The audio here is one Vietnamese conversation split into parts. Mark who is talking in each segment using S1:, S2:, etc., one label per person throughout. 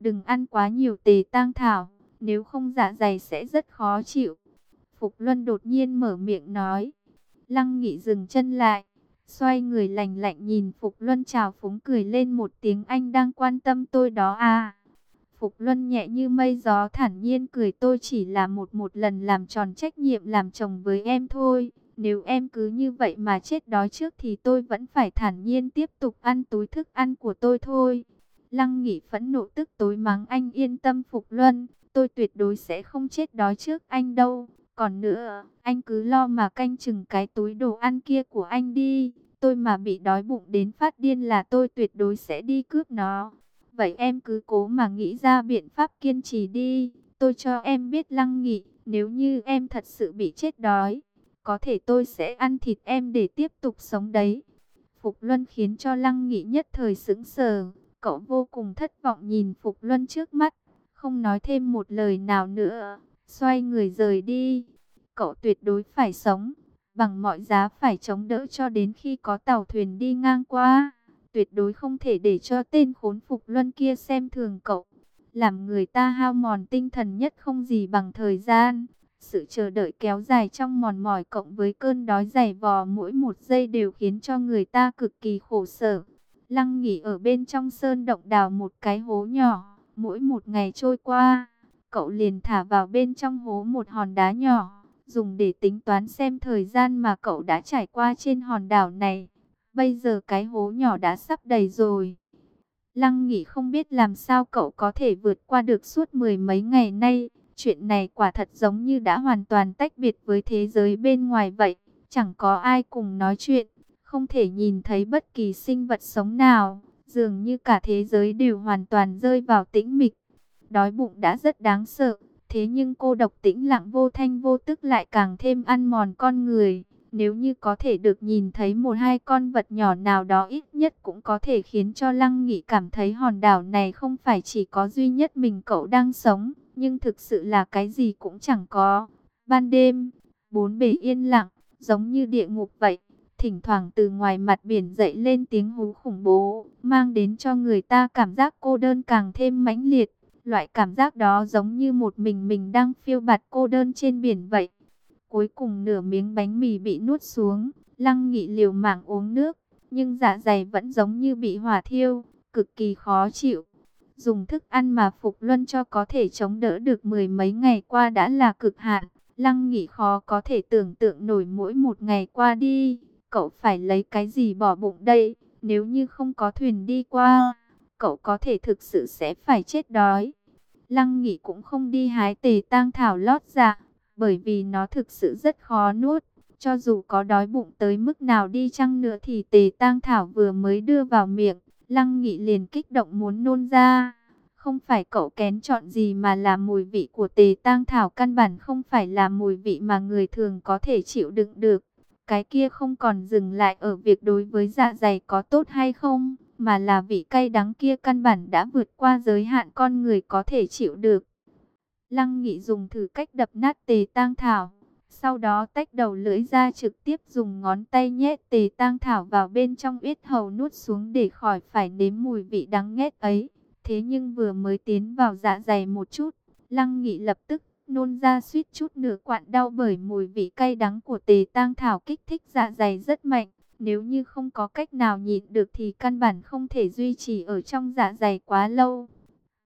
S1: đừng ăn quá nhiều tề tang thảo, nếu không dạ dày sẽ rất khó chịu. Phục Luân đột nhiên mở miệng nói. Lăng Nghị dừng chân lại, xoay người lạnh lạnh nhìn Phục Luân chào phúng cười lên một tiếng anh đang quan tâm tôi đó à. Phục Luân nhẹ như mây gió thản nhiên cười tôi chỉ là một một lần làm tròn trách nhiệm làm chồng với em thôi. Nếu em cứ như vậy mà chết đói trước thì tôi vẫn phải thản nhiên tiếp tục ăn túi thức ăn của tôi thôi. Lăng nghỉ phẫn nộ tức tối mắng anh yên tâm Phục Luân, tôi tuyệt đối sẽ không chết đói trước anh đâu. Còn nữa, anh cứ lo mà canh chừng cái túi đồ ăn kia của anh đi. Tôi mà bị đói bụng đến phát điên là tôi tuyệt đối sẽ đi cướp nó. Vậy em cứ cố mà nghĩ ra biện pháp kiên trì đi. Tôi cho em biết lăng nghị, nếu như em thật sự bị chết đói, có thể tôi sẽ ăn thịt em để tiếp tục sống đấy. Phục Luân khiến cho lăng nghị nhất thời sững sờ. Cậu vô cùng thất vọng nhìn Phục Luân trước mắt, không nói thêm một lời nào nữa, xoay người rời đi. Cậu tuyệt đối phải sống, bằng mọi giá phải chống đỡ cho đến khi có tàu thuyền đi ngang qua. Tuyệt đối không thể để cho tên khốn Phục Luân kia xem thường cậu. Làm người ta hao mòn tinh thần nhất không gì bằng thời gian. Sự chờ đợi kéo dài trong mòn mỏi cộng với cơn đói dày vò mỗi một giây đều khiến cho người ta cực kỳ khổ sở. Lăng nghỉ ở bên trong sơn động đào một cái hố nhỏ. Mỗi một ngày trôi qua, cậu liền thả vào bên trong hố một hòn đá nhỏ. Dùng để tính toán xem thời gian mà cậu đã trải qua trên hòn đảo này. Bây giờ cái hố nhỏ đã sắp đầy rồi. Lăng nghỉ không biết làm sao cậu có thể vượt qua được suốt mười mấy ngày nay. Chuyện này quả thật giống như đã hoàn toàn tách biệt với thế giới bên ngoài vậy. Chẳng có ai cùng nói chuyện không thể nhìn thấy bất kỳ sinh vật sống nào, dường như cả thế giới đều hoàn toàn rơi vào tĩnh mịch. Đói bụng đã rất đáng sợ, thế nhưng cô độc tĩnh lặng vô thanh vô tức lại càng thêm ăn mòn con người. Nếu như có thể được nhìn thấy một hai con vật nhỏ nào đó ít nhất cũng có thể khiến cho Lăng Nghị cảm thấy hòn đảo này không phải chỉ có duy nhất mình cậu đang sống, nhưng thực sự là cái gì cũng chẳng có. Ban đêm, bốn bể yên lặng, giống như địa ngục vậy. Thỉnh thoảng từ ngoài mặt biển dậy lên tiếng hú khủng bố, mang đến cho người ta cảm giác cô đơn càng thêm mãnh liệt. Loại cảm giác đó giống như một mình mình đang phiêu bạt cô đơn trên biển vậy. Cuối cùng nửa miếng bánh mì bị nuốt xuống, lăng nghị liều mạng uống nước, nhưng dạ dày vẫn giống như bị hỏa thiêu, cực kỳ khó chịu. Dùng thức ăn mà Phục Luân cho có thể chống đỡ được mười mấy ngày qua đã là cực hạn. Lăng nghị khó có thể tưởng tượng nổi mỗi một ngày qua đi, cậu phải lấy cái gì bỏ bụng đây? Nếu như không có thuyền đi qua, cậu có thể thực sự sẽ phải chết đói. Lăng nghỉ cũng không đi hái tề tang thảo lót dạ, bởi vì nó thực sự rất khó nuốt. Cho dù có đói bụng tới mức nào đi chăng nữa thì tề tang thảo vừa mới đưa vào miệng, lăng nghị liền kích động muốn nôn ra. Không phải cậu kén chọn gì mà là mùi vị của tề tang thảo căn bản không phải là mùi vị mà người thường có thể chịu đựng được. Cái kia không còn dừng lại ở việc đối với dạ dày có tốt hay không, mà là vị cay đắng kia căn bản đã vượt qua giới hạn con người có thể chịu được. Lăng Nghị dùng thử cách đập nát tề tang thảo, sau đó tách đầu lưỡi ra trực tiếp dùng ngón tay nhét tề tang thảo vào bên trong yết hầu nuốt xuống để khỏi phải nếm mùi vị đắng nghét ấy. Thế nhưng vừa mới tiến vào dạ dày một chút, Lăng Nghị lập tức nôn ra suýt chút nửa quặn đau bởi mùi vị cay đắng của tề tang thảo kích thích dạ dày rất mạnh. Nếu như không có cách nào nhịn được thì căn bản không thể duy trì ở trong dạ dày quá lâu.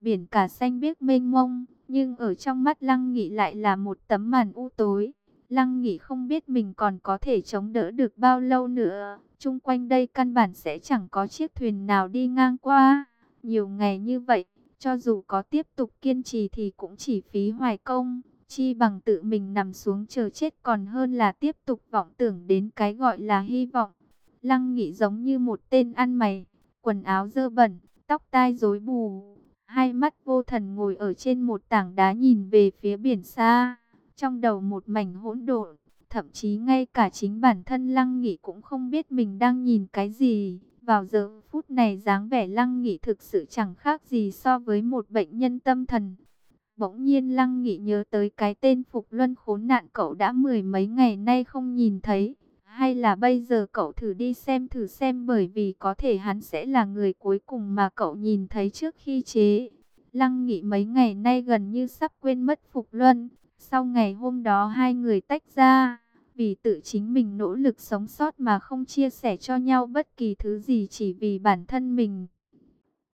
S1: Biển cả xanh biếc mênh mông, nhưng ở trong mắt Lăng Nghị lại là một tấm màn u tối. Lăng Nghị không biết mình còn có thể chống đỡ được bao lâu nữa. Trung quanh đây căn bản sẽ chẳng có chiếc thuyền nào đi ngang qua. Nhiều ngày như vậy, cho dù có tiếp tục kiên trì thì cũng chỉ phí hoài công, chi bằng tự mình nằm xuống chờ chết còn hơn là tiếp tục vọng tưởng đến cái gọi là hy vọng. Lăng Nghị giống như một tên ăn mày, quần áo dơ bẩn, tóc tai rối bù, hai mắt vô thần ngồi ở trên một tảng đá nhìn về phía biển xa, trong đầu một mảnh hỗn độn, thậm chí ngay cả chính bản thân Lăng Nghị cũng không biết mình đang nhìn cái gì. Vào giờ phút này dáng vẻ Lăng Nghị thực sự chẳng khác gì so với một bệnh nhân tâm thần. Bỗng nhiên Lăng Nghị nhớ tới cái tên Phục Luân khốn nạn cậu đã mười mấy ngày nay không nhìn thấy. Hay là bây giờ cậu thử đi xem thử xem bởi vì có thể hắn sẽ là người cuối cùng mà cậu nhìn thấy trước khi chế. Lăng Nghị mấy ngày nay gần như sắp quên mất Phục Luân. Sau ngày hôm đó hai người tách ra, vì tự chính mình nỗ lực sống sót mà không chia sẻ cho nhau bất kỳ thứ gì chỉ vì bản thân mình.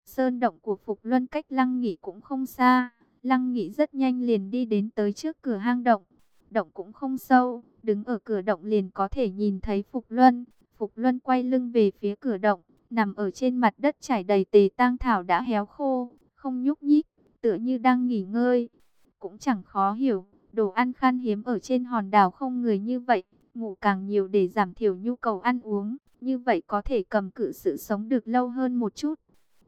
S1: Sơn động của Phục Luân cách Lăng Nghị cũng không xa. Lăng Nghị rất nhanh liền đi đến tới trước cửa hang động. Động cũng không sâu, đứng ở cửa động liền có thể nhìn thấy Phục Luân. Phục Luân quay lưng về phía cửa động, nằm ở trên mặt đất trải đầy tề tang thảo đã héo khô, không nhúc nhích, tựa như đang nghỉ ngơi. Cũng chẳng khó hiểu, đồ ăn khan hiếm ở trên hòn đảo không người như vậy, ngủ càng nhiều để giảm thiểu nhu cầu ăn uống, như vậy có thể cầm cự sự sống được lâu hơn một chút.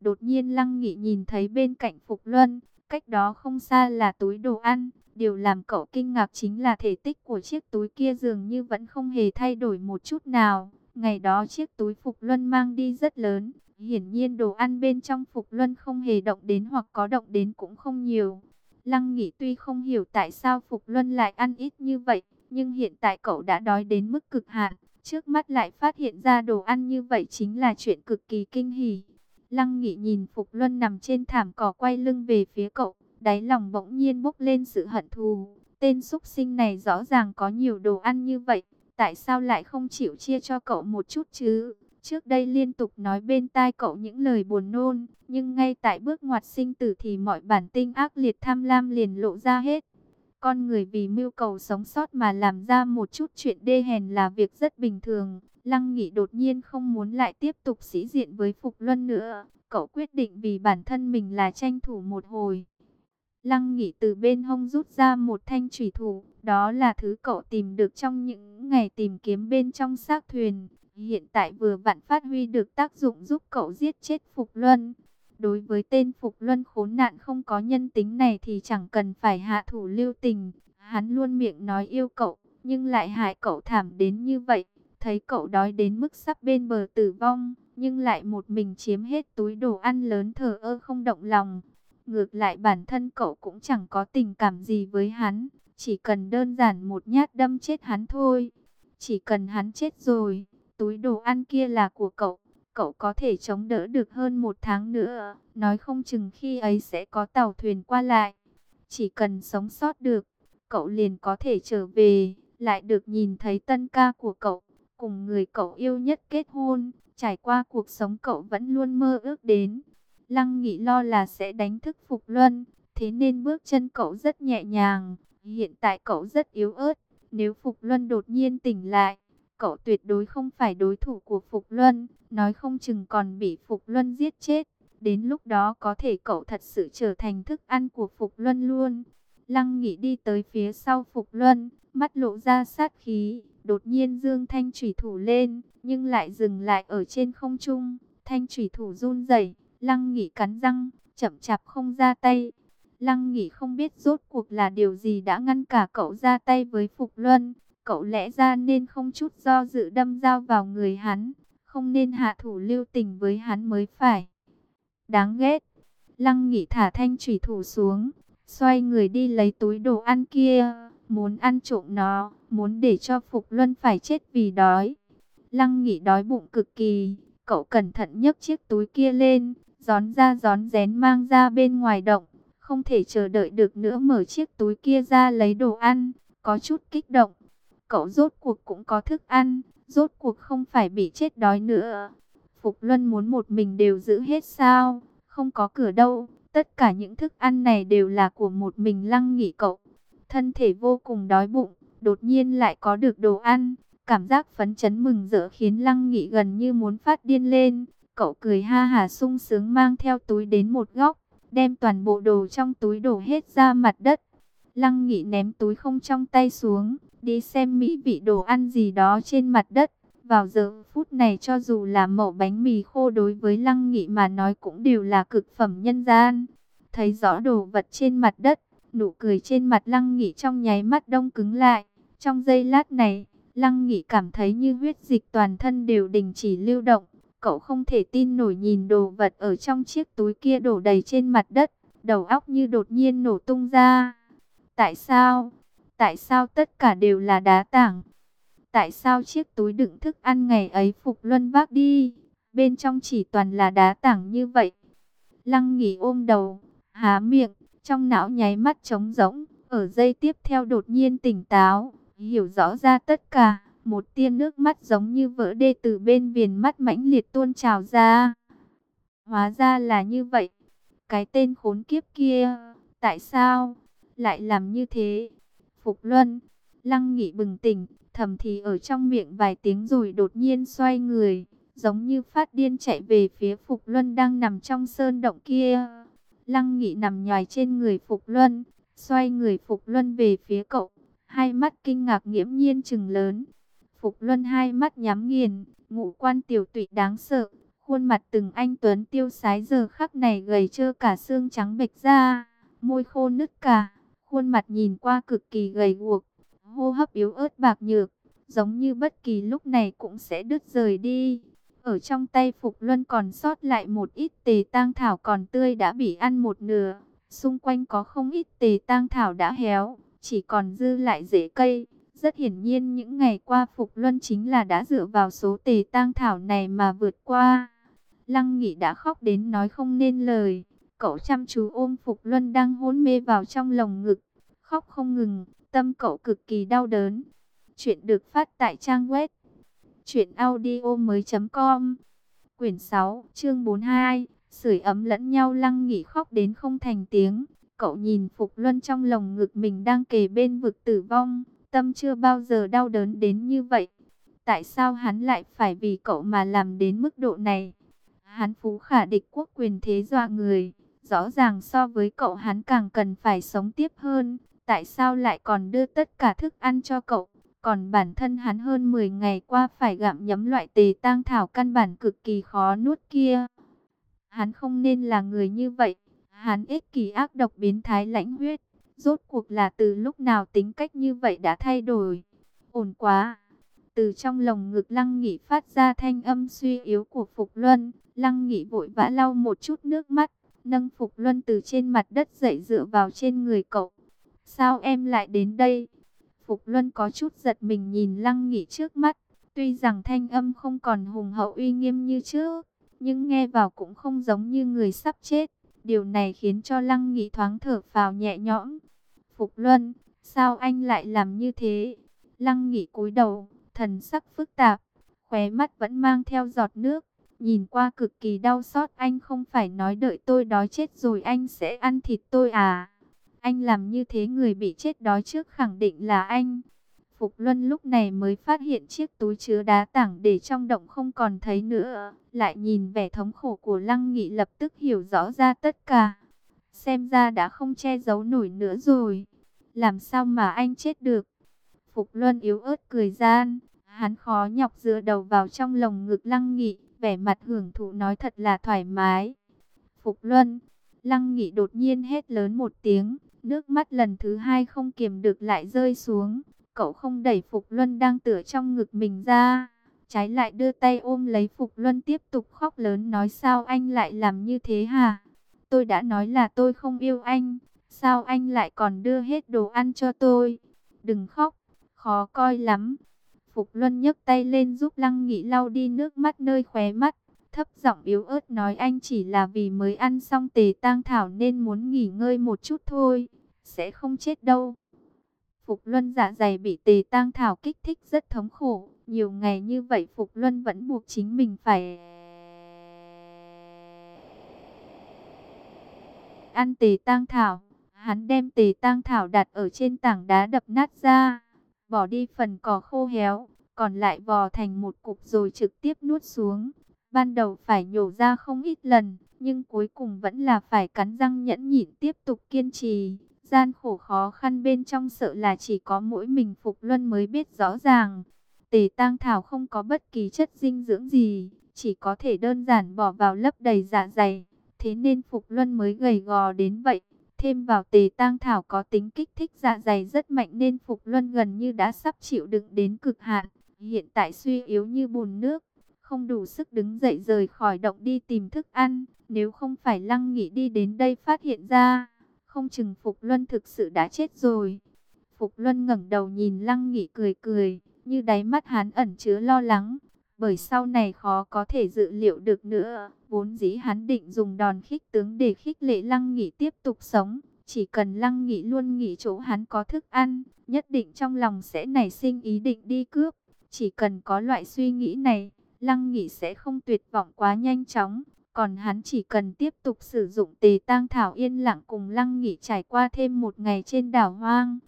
S1: Đột nhiên Lăng Nghị nhìn thấy bên cạnh Phục Luân, cách đó không xa là túi đồ ăn. Điều làm cậu kinh ngạc chính là thể tích của chiếc túi kia dường như vẫn không hề thay đổi một chút nào. Ngày đó chiếc túi Phục Luân mang đi rất lớn. Hiển nhiên đồ ăn bên trong Phục Luân không hề động đến hoặc có động đến cũng không nhiều. Lăng Nghị tuy không hiểu tại sao Phục Luân lại ăn ít như vậy, nhưng hiện tại cậu đã đói đến mức cực hạn. Trước mắt lại phát hiện ra đồ ăn như vậy chính là chuyện cực kỳ kinh hỉ. Lăng Nghị nhìn Phục Luân nằm trên thảm cỏ quay lưng về phía cậu, đáy lòng bỗng nhiên bốc lên sự hận thù. Tên súc sinh này rõ ràng có nhiều đồ ăn như vậy, tại sao lại không chịu chia cho cậu một chút chứ? Trước đây liên tục nói bên tai cậu những lời buồn nôn, nhưng ngay tại bước ngoặt sinh tử thì mọi bản tinh ác liệt tham lam liền lộ ra hết. Con người vì mưu cầu sống sót mà làm ra một chút chuyện đê hèn là việc rất bình thường. Lăng Nghị đột nhiên không muốn lại tiếp tục sĩ diện với Phục Luân nữa. Cậu quyết định vì bản thân mình là tranh thủ một hồi. Lăng Nghị từ bên hông rút ra một thanh thủy thủ. Đó là thứ cậu tìm được trong những ngày tìm kiếm bên trong xác thuyền. Hiện tại vừa vặn phát huy được tác dụng giúp cậu giết chết Phục Luân. Đối với tên Phục Luân khốn nạn không có nhân tính này thì chẳng cần phải hạ thủ lưu tình. Hắn luôn miệng nói yêu cậu, nhưng lại hại cậu thảm đến như vậy. Thấy cậu đói đến mức sắp bên bờ tử vong, nhưng lại một mình chiếm hết túi đồ ăn lớn thờ ơ không động lòng. Ngược lại bản thân cậu cũng chẳng có tình cảm gì với hắn, chỉ cần đơn giản một nhát đâm chết hắn thôi. Chỉ cần hắn chết rồi, túi đồ ăn kia là của cậu, cậu có thể chống đỡ được hơn một tháng nữa. Nói không chừng khi ấy sẽ có tàu thuyền qua lại. Chỉ cần sống sót được, cậu liền có thể trở về, lại được nhìn thấy tân ca của cậu, cùng người cậu yêu nhất kết hôn. Trải qua cuộc sống cậu vẫn luôn mơ ước đến. Lăng nghĩ lo là sẽ đánh thức Phục Luân, thế nên bước chân cậu rất nhẹ nhàng. Hiện tại cậu rất yếu ớt, nếu Phục Luân đột nhiên tỉnh lại, cậu tuyệt đối không phải đối thủ của Phục Luân, nói không chừng còn bị Phục Luân giết chết. Đến lúc đó có thể cậu thật sự trở thành thức ăn của Phục Luân luôn. Lăng Nghị đi tới phía sau Phục Luân, mắt lộ ra sát khí, đột nhiên dương thanh thủy thủ lên, nhưng lại dừng lại ở trên không trung. Thanh thủy thủ run rẩy, Lăng Nghị cắn răng, chậm chạp không ra tay. Lăng Nghị không biết rốt cuộc là điều gì đã ngăn cả cậu ra tay với Phục Luân. Cậu lẽ ra nên không chút do dự đâm dao vào người hắn, không nên hạ thủ lưu tình với hắn mới phải. Đáng ghét. Lăng Nghị thả thanh thủy thủ xuống, xoay người đi lấy túi đồ ăn kia, muốn ăn trộm nó, muốn để cho Phục Luân phải chết vì đói. Lăng Nghị đói bụng cực kỳ, cậu cẩn thận nhấc chiếc túi kia lên, gión ra gión rén mang ra bên ngoài động, không thể chờ đợi được nữa mở chiếc túi kia ra lấy đồ ăn, có chút kích động. Cậu rốt cuộc cũng có thức ăn, rốt cuộc không phải bị chết đói nữa. Phục Luân muốn một mình đều giữ hết sao, không có cửa đâu, tất cả những thức ăn này đều là của một mình lăng nghỉ cậu. Thân thể vô cùng đói bụng, đột nhiên lại có được đồ ăn, cảm giác phấn chấn mừng rỡ khiến lăng nghị gần như muốn phát điên lên. Cậu cười ha hà sung sướng mang theo túi đến một góc, đem toàn bộ đồ trong túi đổ hết ra mặt đất. Lăng nghị ném túi không trong tay xuống, đi xem mỹ vị đồ ăn gì đó trên mặt đất. Vào giờ phút này cho dù là mẩu bánh mì khô đối với Lăng Nghị mà nói cũng đều là cực phẩm nhân gian. Thấy rõ đồ vật trên mặt đất, nụ cười trên mặt Lăng Nghị trong nháy mắt đông cứng lại. Trong giây lát này, Lăng Nghị cảm thấy như huyết dịch toàn thân đều đình chỉ lưu động. Cậu không thể tin nổi nhìn đồ vật ở trong chiếc túi kia đổ đầy trên mặt đất, đầu óc như đột nhiên nổ tung ra. Tại sao? Tại sao tất cả đều là đá tảng? Tại sao chiếc túi đựng thức ăn ngày ấy Phục Luân vác đi, bên trong chỉ toàn là đá tảng như vậy? Lăng nghỉ ôm đầu, há miệng, trong não nháy mắt trống rỗng, ở giây tiếp theo đột nhiên tỉnh táo, hiểu rõ ra tất cả, một tia nước mắt giống như vỡ đê từ bên viền mắt mãnh liệt tuôn trào ra. Hóa ra là như vậy, cái tên khốn kiếp kia, tại sao lại làm như thế? Phục Luân, Lăng Nghị bừng tỉnh, thầm thì ở trong miệng vài tiếng rồi đột nhiên xoay người, giống như phát điên chạy về phía Phục Luân đang nằm trong sơn động kia. Lăng Nghị nằm nhòi trên người Phục Luân, xoay người Phục Luân về phía cậu, hai mắt kinh ngạc nghiễm nhiên trừng lớn. Phục Luân hai mắt nhắm nghiền, ngũ quan tiểu tụy đáng sợ, khuôn mặt từng anh tuấn tiêu sái giờ khắc này gầy trơ cả xương trắng bệch ra, môi khô nứt cả, khuôn mặt nhìn qua cực kỳ gầy guộc, hô hấp yếu ớt bạc nhược, giống như bất kỳ lúc này cũng sẽ đứt rời đi. Ở trong tay Phục Luân còn sót lại một ít tề tang thảo còn tươi đã bị ăn một nửa. Xung quanh có không ít tề tang thảo đã héo, chỉ còn dư lại rễ cây. Rất hiển nhiên những ngày qua Phục Luân chính là đã dựa vào số tề tang thảo này mà vượt qua. Lăng Nghị đã khóc đến nói không nên lời. Cậu chăm chú ôm Phục Luân đang hôn mê vào trong lồng ngực, khóc không ngừng, tâm cậu cực kỳ đau đớn. Chuyện được phát tại trang web truyệnaudiomoi.com. Quyển 6, chương 42, sưởi ấm lẫn nhau Lăng nghỉ khóc đến không thành tiếng. Cậu nhìn Phục Luân trong lồng ngực mình đang kề bên vực tử vong, tâm chưa bao giờ đau đớn đến như vậy. Tại sao hắn lại phải vì cậu mà làm đến mức độ này? Hắn phú khả địch quốc quyền thế dọa người, rõ ràng so với cậu hắn càng cần phải sống tiếp hơn. Tại sao lại còn đưa tất cả thức ăn cho cậu? Còn bản thân hắn hơn 10 ngày qua phải gặm nhấm loại tề tang thảo căn bản cực kỳ khó nuốt kia. Hắn không nên là người như vậy. Hắn ích kỷ ác độc biến thái lãnh huyết. Rốt cuộc là từ lúc nào tính cách như vậy đã thay đổi. Ổn quá. Từ trong lồng ngực Lăng Nghị phát ra thanh âm suy yếu của Phục Luân. Lăng Nghị vội vã lau một chút nước mắt. Nâng Phục Luân từ trên mặt đất dậy dựa vào trên người cậu. Sao em lại đến đây? Phục Luân có chút giật mình nhìn Lăng Nghị trước mắt. Tuy rằng thanh âm không còn hùng hậu uy nghiêm như trước, nhưng nghe vào cũng không giống như người sắp chết. Điều này khiến cho Lăng Nghị thoáng thở phào nhẹ nhõm. Phục Luân, sao anh lại làm như thế? Lăng Nghị cúi đầu, thần sắc phức tạp, khóe mắt vẫn mang theo giọt nước. Nhìn qua cực kỳ đau xót, anh không phải nói đợi tôi đói chết rồi anh sẽ ăn thịt tôi à? Anh làm như thế người bị chết đói trước khẳng định là anh. Phục Luân lúc này mới phát hiện chiếc túi chứa đá tảng để trong động không còn thấy nữa. Lại nhìn vẻ thống khổ của Lăng Nghị lập tức hiểu rõ ra tất cả. Xem ra đã không che giấu nổi nữa rồi. Làm sao mà anh chết được? Phục Luân yếu ớt cười gian. Hắn khó nhọc dựa đầu vào trong lồng ngực Lăng Nghị. Vẻ mặt hưởng thụ nói thật là thoải mái. Phục Luân. Lăng Nghị đột nhiên hét lớn một tiếng. Nước mắt lần thứ hai không kiềm được lại rơi xuống. Cậu không đẩy Phục Luân đang tựa trong ngực mình ra. Trái lại đưa tay ôm lấy Phục Luân tiếp tục khóc lớn nói sao anh lại làm như thế hả? Tôi đã nói là tôi không yêu anh. Sao anh lại còn đưa hết đồ ăn cho tôi? Đừng khóc, khó coi lắm. Phục Luân nhấc tay lên giúp Lăng Nghị lau đi nước mắt nơi khóe mắt. Thấp giọng yếu ớt nói anh chỉ là vì mới ăn xong tề tang thảo nên muốn nghỉ ngơi một chút thôi. Sẽ không chết đâu. Phục Luân dạ dày bị tề tang thảo kích thích rất thống khổ. Nhiều ngày như vậy Phục Luân vẫn buộc chính mình phải... Ăn tề tang thảo. Hắn đem tề tang thảo đặt ở trên tảng đá đập nát ra. Bỏ đi phần cỏ khô héo. Còn lại vò thành một cục rồi trực tiếp nuốt xuống. Ban đầu phải nhổ ra không ít lần. Nhưng cuối cùng vẫn là phải cắn răng nhẫn nhịn tiếp tục kiên trì. Gian khổ khó khăn bên trong sợ là chỉ có mỗi mình Phục Luân mới biết rõ ràng. Tề tang thảo không có bất kỳ chất dinh dưỡng gì, chỉ có thể đơn giản bỏ vào lấp đầy dạ dày. Thế nên Phục Luân mới gầy gò đến vậy. Thêm vào tề tang thảo có tính kích thích dạ dày rất mạnh nên Phục Luân gần như đã sắp chịu đựng đến cực hạn. Hiện tại suy yếu như bùn nước, không đủ sức đứng dậy rời khỏi động đi tìm thức ăn. Nếu không phải Lăng Nghị đi đến đây phát hiện ra, không chừng Phục Luân thực sự đã chết rồi. Phục Luân ngẩng đầu nhìn Lăng Nghị cười cười, như đáy mắt hắn ẩn chứa lo lắng bởi sau này khó có thể dự liệu được nữa. Vốn dĩ hắn định dùng đòn khích tướng để khích lệ Lăng Nghị tiếp tục sống. Chỉ cần Lăng Nghị luôn nghĩ chỗ hắn có thức ăn, nhất định trong lòng sẽ nảy sinh ý định đi cướp. Chỉ cần có loại suy nghĩ này, Lăng Nghị sẽ không tuyệt vọng quá nhanh chóng. Còn hắn chỉ cần tiếp tục sử dụng tề tang thảo yên lặng cùng Lăng Nghị trải qua thêm một ngày trên đảo hoang.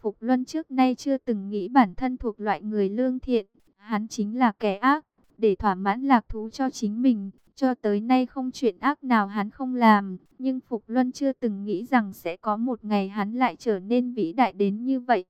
S1: Phục Luân trước nay chưa từng nghĩ bản thân thuộc loại người lương thiện, hắn chính là kẻ ác, để thỏa mãn lạc thú cho chính mình, cho tới nay không chuyện ác nào hắn không làm, nhưng Phục Luân chưa từng nghĩ rằng sẽ có một ngày hắn lại trở nên vĩ đại đến như vậy.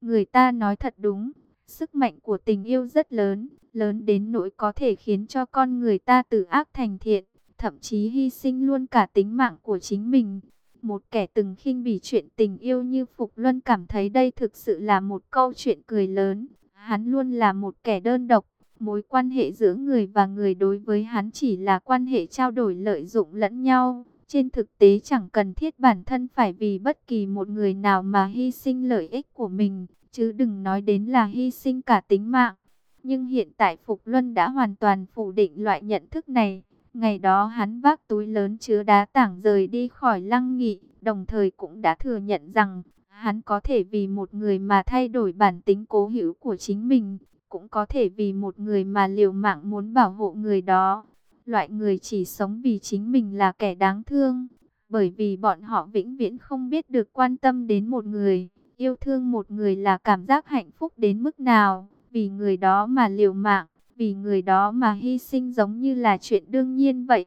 S1: Người ta nói thật đúng, sức mạnh của tình yêu rất lớn, lớn đến nỗi có thể khiến cho con người ta từ ác thành thiện, thậm chí hy sinh luôn cả tính mạng của chính mình. Một kẻ từng khinh bỉ chuyện tình yêu như Phục Luân cảm thấy đây thực sự là một câu chuyện cười lớn. Hắn luôn là một kẻ đơn độc, mối quan hệ giữa người và người đối với hắn chỉ là quan hệ trao đổi lợi dụng lẫn nhau. Trên thực tế chẳng cần thiết bản thân phải vì bất kỳ một người nào mà hy sinh lợi ích của mình, chứ đừng nói đến là hy sinh cả tính mạng. Nhưng hiện tại Phục Luân đã hoàn toàn phủ định loại nhận thức này. Ngày đó hắn vác túi lớn chứa đá tảng rời đi khỏi lăng nghị, đồng thời cũng đã thừa nhận rằng hắn có thể vì một người mà thay đổi bản tính cố hữu của chính mình, cũng có thể vì một người mà liều mạng muốn bảo hộ người đó. Loại người chỉ sống vì chính mình là kẻ đáng thương, bởi vì bọn họ vĩnh viễn không biết được quan tâm đến một người, yêu thương một người là cảm giác hạnh phúc đến mức nào, vì người đó mà liều mạng vì người đó mà hy sinh giống như là chuyện đương nhiên vậy.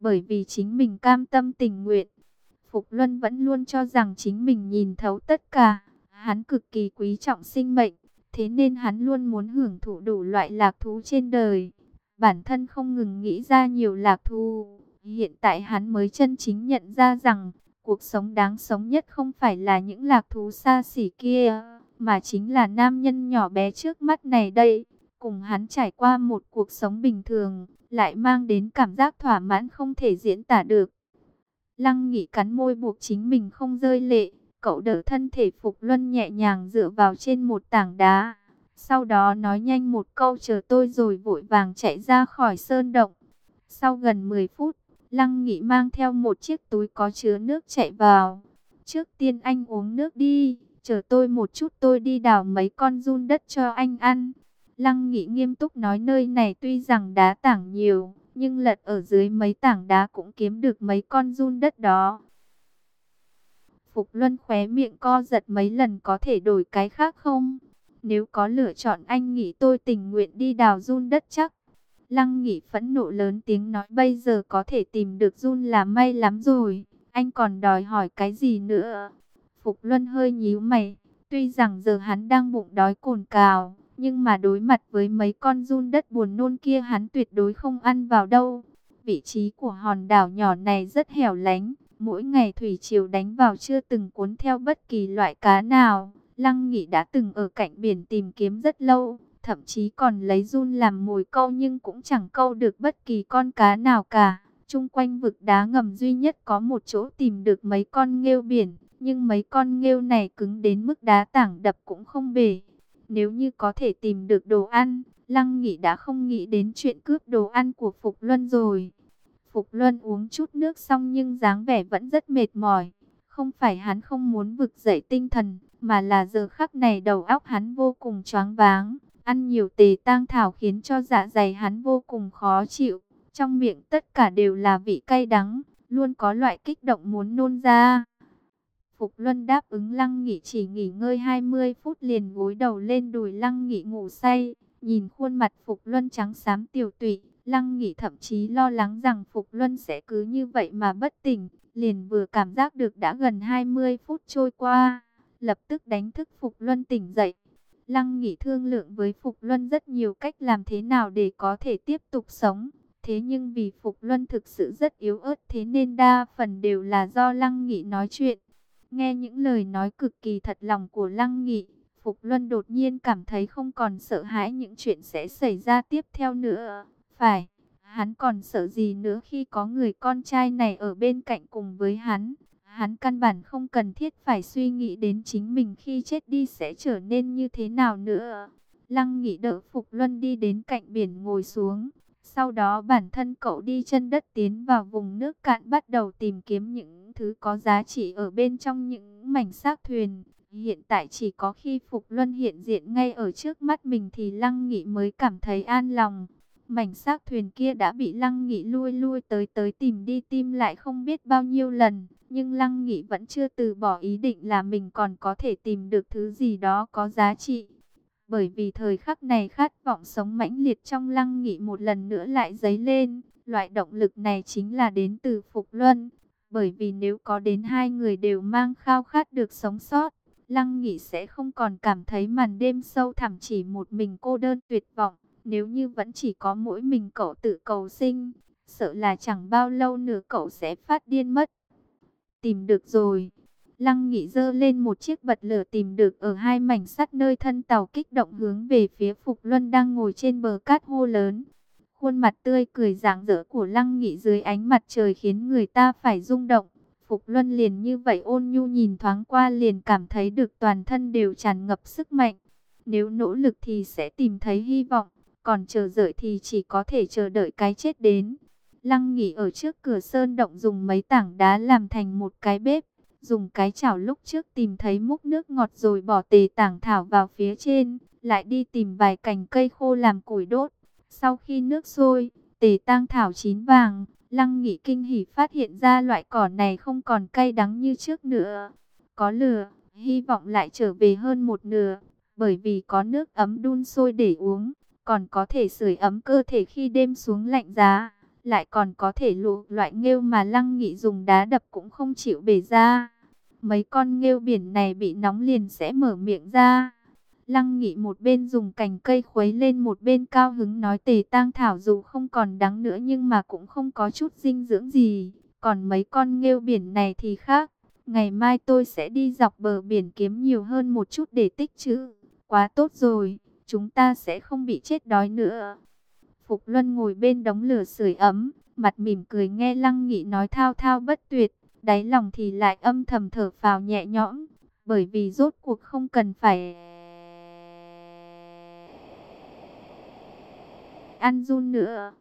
S1: Bởi vì chính mình cam tâm tình nguyện. Phục Luân vẫn luôn cho rằng chính mình nhìn thấu tất cả. Hắn cực kỳ quý trọng sinh mệnh. Thế nên hắn luôn muốn hưởng thụ đủ loại lạc thú trên đời. Bản thân không ngừng nghĩ ra nhiều lạc thú. Hiện tại hắn mới chân chính nhận ra rằng cuộc sống đáng sống nhất không phải là những lạc thú xa xỉ kia, mà chính là nam nhân nhỏ bé trước mắt này đây cùng hắn trải qua một cuộc sống bình thường, lại mang đến cảm giác thỏa mãn không thể diễn tả được. Lăng Nghị cắn môi buộc chính mình không rơi lệ, cậu đỡ thân thể Phục Luân nhẹ nhàng dựa vào trên một tảng đá. Sau đó nói nhanh một câu chờ tôi rồi vội vàng chạy ra khỏi sơn động. Sau gần 10 phút, Lăng Nghị mang theo một chiếc túi có chứa nước chạy vào. Trước tiên anh uống nước đi, chờ tôi một chút tôi đi đào mấy con run đất cho anh ăn. Lăng Nghị nghiêm túc nói nơi này tuy rằng đá tảng nhiều, nhưng lật ở dưới mấy tảng đá cũng kiếm được mấy con run đất đó. Phục Luân khóe miệng co giật mấy lần có thể đổi cái khác không? Nếu có lựa chọn anh nghĩ tôi tình nguyện đi đào run đất chắc. Lăng Nghị phẫn nộ lớn tiếng nói bây giờ có thể tìm được run là may lắm rồi. Anh còn đòi hỏi cái gì nữa? Phục Luân hơi nhíu mày. Tuy rằng giờ hắn đang bụng đói cồn cào, nhưng mà đối mặt với mấy con run đất buồn nôn kia hắn tuyệt đối không ăn vào đâu. Vị trí của hòn đảo nhỏ này rất hẻo lánh. Mỗi ngày thủy triều đánh vào chưa từng cuốn theo bất kỳ loại cá nào. Lăng Nghị đã từng ở cạnh biển tìm kiếm rất lâu. Thậm chí còn lấy run làm mồi câu nhưng cũng chẳng câu được bất kỳ con cá nào cả. Trung quanh vực đá ngầm duy nhất có một chỗ tìm được mấy con nghêu biển. Nhưng mấy con nghêu này cứng đến mức đá tảng đập cũng không bể. Nếu như có thể tìm được đồ ăn, Lăng Nghị đã không nghĩ đến chuyện cướp đồ ăn của Phục Luân rồi. Phục Luân uống chút nước xong nhưng dáng vẻ vẫn rất mệt mỏi. Không phải hắn không muốn vực dậy tinh thần, mà là giờ khắc này đầu óc hắn vô cùng choáng váng. Ăn nhiều tề tang thảo khiến cho dạ dày hắn vô cùng khó chịu. Trong miệng tất cả đều là vị cay đắng, luôn có loại kích động muốn nôn ra. Phục Luân đáp ứng Lăng Nghị chỉ nghỉ ngơi 20 phút liền gối đầu lên đùi Lăng Nghị ngủ say. Nhìn khuôn mặt Phục Luân trắng xám tiểu tụy, Lăng Nghị thậm chí lo lắng rằng Phục Luân sẽ cứ như vậy mà bất tỉnh. Liền vừa cảm giác được đã gần 20 phút trôi qua, lập tức đánh thức Phục Luân tỉnh dậy. Lăng Nghị thương lượng với Phục Luân rất nhiều cách làm thế nào để có thể tiếp tục sống. Thế nhưng vì Phục Luân thực sự rất yếu ớt thế nên đa phần đều là do Lăng Nghị nói chuyện. Nghe những lời nói cực kỳ thật lòng của Lăng Nghị, Phục Luân đột nhiên cảm thấy không còn sợ hãi những chuyện sẽ xảy ra tiếp theo nữa. Phải, hắn còn sợ gì nữa khi có người con trai này ở bên cạnh cùng với hắn. Hắn căn bản không cần thiết phải suy nghĩ đến chính mình khi chết đi sẽ trở nên như thế nào nữa. Lăng Nghị đỡ Phục Luân đi đến cạnh biển ngồi xuống. Sau đó bản thân cậu đi chân đất tiến vào vùng nước cạn bắt đầu tìm kiếm những thứ có giá trị ở bên trong những mảnh xác thuyền. Hiện tại chỉ có khi Phục Luân hiện diện ngay ở trước mắt mình thì Lăng Nghị mới cảm thấy an lòng. Mảnh xác thuyền kia đã bị Lăng Nghị lui lui tới tới tìm đi tìm lại không biết bao nhiêu lần. Nhưng Lăng Nghị vẫn chưa từ bỏ ý định là mình còn có thể tìm được thứ gì đó có giá trị. Bởi vì thời khắc này khát vọng sống mãnh liệt trong Lăng Nghị một lần nữa lại dấy lên. Loại động lực này chính là đến từ Phục Luân. Bởi vì nếu có đến hai người đều mang khao khát được sống sót, Lăng Nghị sẽ không còn cảm thấy màn đêm sâu thẳm chỉ một mình cô đơn tuyệt vọng. Nếu như vẫn chỉ có mỗi mình cậu tự cầu sinh, sợ là chẳng bao lâu nữa cậu sẽ phát điên mất. Tìm được rồi. Lăng Nghị dơ lên một chiếc bật lửa tìm được ở hai mảnh sắt nơi thân tàu kích động hướng về phía Phục Luân đang ngồi trên bờ cát hô lớn. Khuôn mặt tươi cười rạng rỡ của Lăng Nghị dưới ánh mặt trời khiến người ta phải rung động. Phục Luân liền như vậy ôn nhu nhìn thoáng qua liền cảm thấy được toàn thân đều tràn ngập sức mạnh. Nếu nỗ lực thì sẽ tìm thấy hy vọng, còn chờ đợi thì chỉ có thể chờ đợi cái chết đến. Lăng nghị ở trước cửa sơn động dùng mấy tảng đá làm thành một cái bếp, dùng cái chảo lúc trước tìm thấy múc nước ngọt rồi bỏ tề tảng thảo vào phía trên, lại đi tìm vài cành cây khô làm củi đốt. Sau khi nước sôi, tề tang thảo chín vàng, Lăng Nghị kinh hỉ phát hiện ra loại cỏ này không còn cay đắng như trước nữa. Có lửa, hy vọng lại trở về hơn một nửa, bởi vì có nước ấm đun sôi để uống, còn có thể sưởi ấm cơ thể khi đêm xuống lạnh giá, lại còn có thể lụ loại nghêu mà Lăng Nghị dùng đá đập cũng không chịu bể ra. Mấy con nghêu biển này bị nóng liền sẽ mở miệng ra. Lăng Nghị một bên dùng cành cây khuấy lên một bên cao hứng nói tề tang thảo dù không còn đắng nữa nhưng mà cũng không có chút dinh dưỡng gì. Còn mấy con nghêu biển này thì khác. Ngày mai tôi sẽ đi dọc bờ biển kiếm nhiều hơn một chút để tích trữ. Quá tốt rồi, chúng ta sẽ không bị chết đói nữa. Phục Luân ngồi bên đống lửa sưởi ấm, mặt mỉm cười nghe Lăng Nghị nói thao thao bất tuyệt, đáy lòng thì lại âm thầm thở phào nhẹ nhõm, bởi vì rốt cuộc không cần phải ăn run nữa.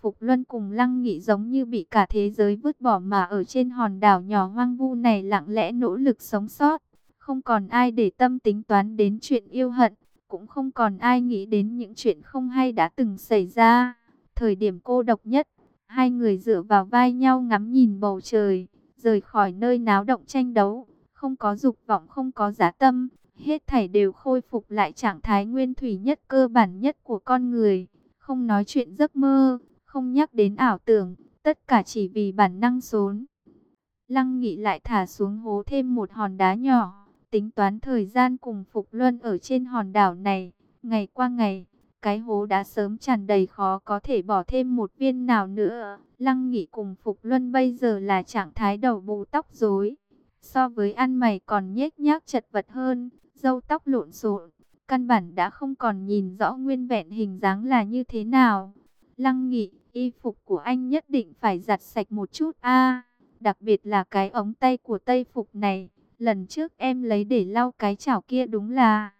S1: Phục Luân cùng Lăng Nghị giống như bị cả thế giới vứt bỏ mà ở trên hòn đảo nhỏ hoang vu này lặng lẽ nỗ lực sống sót. Không còn ai để tâm tính toán đến chuyện yêu hận, cũng không còn ai nghĩ đến những chuyện không hay đã từng xảy ra. Thời điểm cô độc nhất, hai người dựa vào vai nhau ngắm nhìn bầu trời, rời khỏi nơi náo động tranh đấu, không có dục vọng không có giá tâm, hết thảy đều khôi phục lại trạng thái nguyên thủy nhất cơ bản nhất của con người không nói chuyện giấc mơ, không nhắc đến ảo tưởng, tất cả chỉ vì bản năng xốn. Lăng Nghị lại thả xuống hố thêm một hòn đá nhỏ, tính toán thời gian cùng Phục Luân ở trên hòn đảo này, ngày qua ngày, cái hố đã sớm tràn đầy khó có thể bỏ thêm một viên nào nữa. Lăng Nghị cùng Phục Luân bây giờ là trạng thái đầu bù tóc rối, so với ăn mày còn nhếch nhác chật vật hơn, râu tóc lộn xộn, căn bản đã không còn nhìn rõ nguyên vẹn hình dáng là như thế nào. Lăng nghị, y phục của anh nhất định phải giặt sạch một chút a đặc biệt là cái ống tay của tây phục này. Lần trước em lấy để lau cái chảo kia đúng là...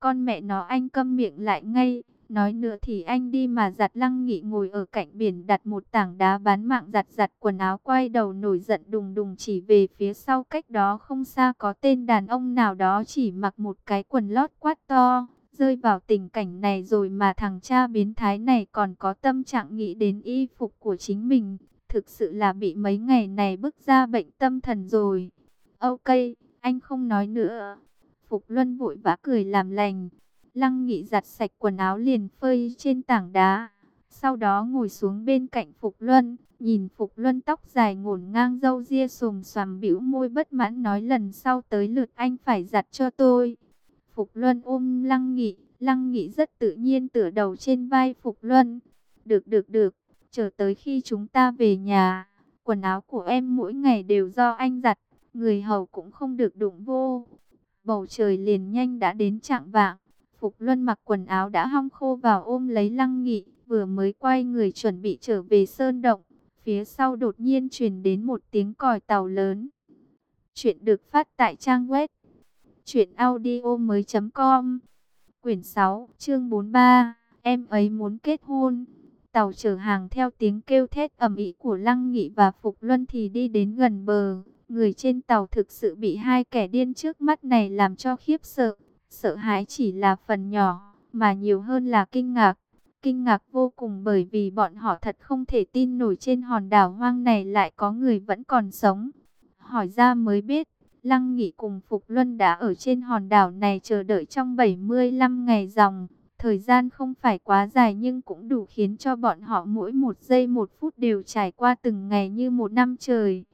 S1: Con mẹ nó anh câm miệng lại ngay. Nói nữa thì anh đi mà giặt lăng nghị ngồi ở cạnh biển đặt một tảng đá bán mạng giặt giặt quần áo quay đầu nổi giận đùng đùng chỉ về phía sau cách đó không xa có tên đàn ông nào đó chỉ mặc một cái quần lót quát to. Rơi vào tình cảnh này rồi mà thằng cha biến thái này còn có tâm trạng nghĩ đến y phục của chính mình. Thực sự là bị mấy ngày này bức ra bệnh tâm thần rồi. Ok, anh không nói nữa. Phục Luân vội vã cười làm lành. Lăng Nghị giặt sạch quần áo liền phơi trên tảng đá. Sau đó ngồi xuống bên cạnh Phục Luân, nhìn Phục Luân tóc dài ngổn ngang râu ria xồm xoàm bĩu môi bất mãn nói lần sau tới lượt anh phải giặt cho tôi. Phục Luân ôm Lăng Nghị, Lăng Nghị rất tự nhiên tựa đầu trên vai Phục Luân. Được được được, chờ tới khi chúng ta về nhà, quần áo của em mỗi ngày đều do anh giặt, người hầu cũng không được đụng vô. Bầu trời liền nhanh đã đến trạng vạng. Phục Luân mặc quần áo đã hong khô vào ôm lấy Lăng Nghị, vừa mới quay người chuẩn bị trở về sơn động. Phía sau đột nhiên truyền đến một tiếng còi tàu lớn. Chuyện được phát tại trang web truyệnaudiomoi.com. Quyển 6, chương 43, em ấy muốn kết hôn. Tàu chở hàng theo tiếng kêu thét ầm ĩ của Lăng Nghị và Phục Luân thì đi đến gần bờ. Người trên tàu thực sự bị hai kẻ điên trước mắt này làm cho khiếp sợ. Sợ hãi chỉ là phần nhỏ, mà nhiều hơn là kinh ngạc. Kinh ngạc vô cùng bởi vì bọn họ thật không thể tin nổi trên hòn đảo hoang này lại có người vẫn còn sống. Hỏi ra mới biết, Lăng Nghị cùng Phục Luân đã ở trên hòn đảo này chờ đợi trong 75 ngày dòng. Thời gian không phải quá dài nhưng cũng đủ khiến cho bọn họ mỗi một giây một phút đều trải qua từng ngày như một năm trời.